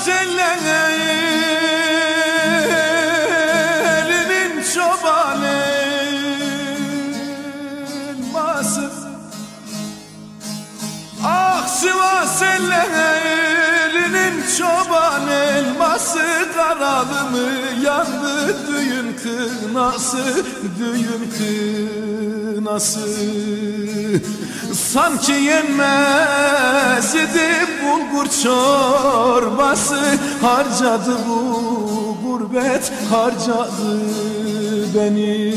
Güzellerinin çobanın masın Ah Sivas ellerinin çoban elması Karalı mı? Yandı düğün kınası düğün kınası Sanki yenmez idi bulgur çorbası. Harcadı bu gurbet harcadı beni.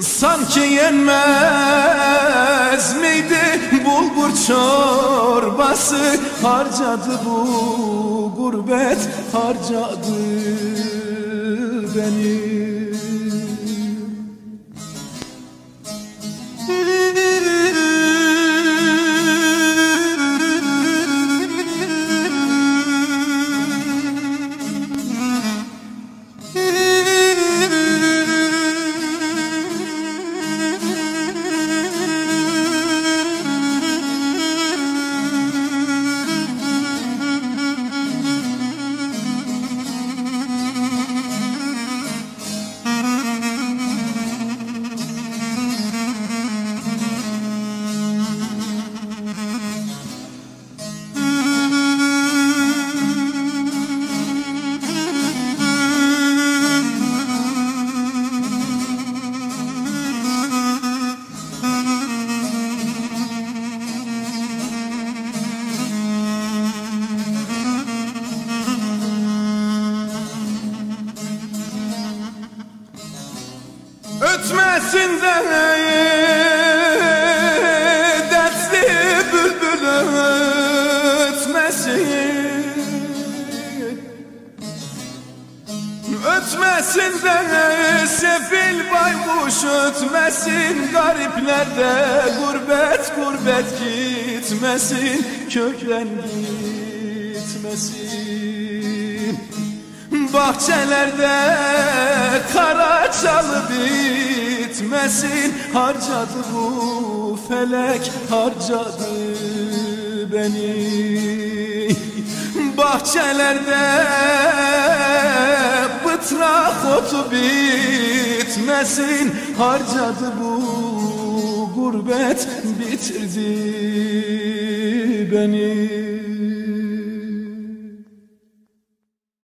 Sanki yenmez miydi bulgur çorbası? Harcadı bu gurbet harcadı beni Ötmesin de dertli bülbül ötmesin. Ötmesin de sefil baykuş ötmesin. Gariplerde gurbet gurbet gitmesin. Köklen gitmesin Bahçelerde kara çalı bitmesin. Harcadı bu felek harcadı beni. Bahçelerde bıtrak otu bitmesin. Harcadı bu gurbet bitirdi beni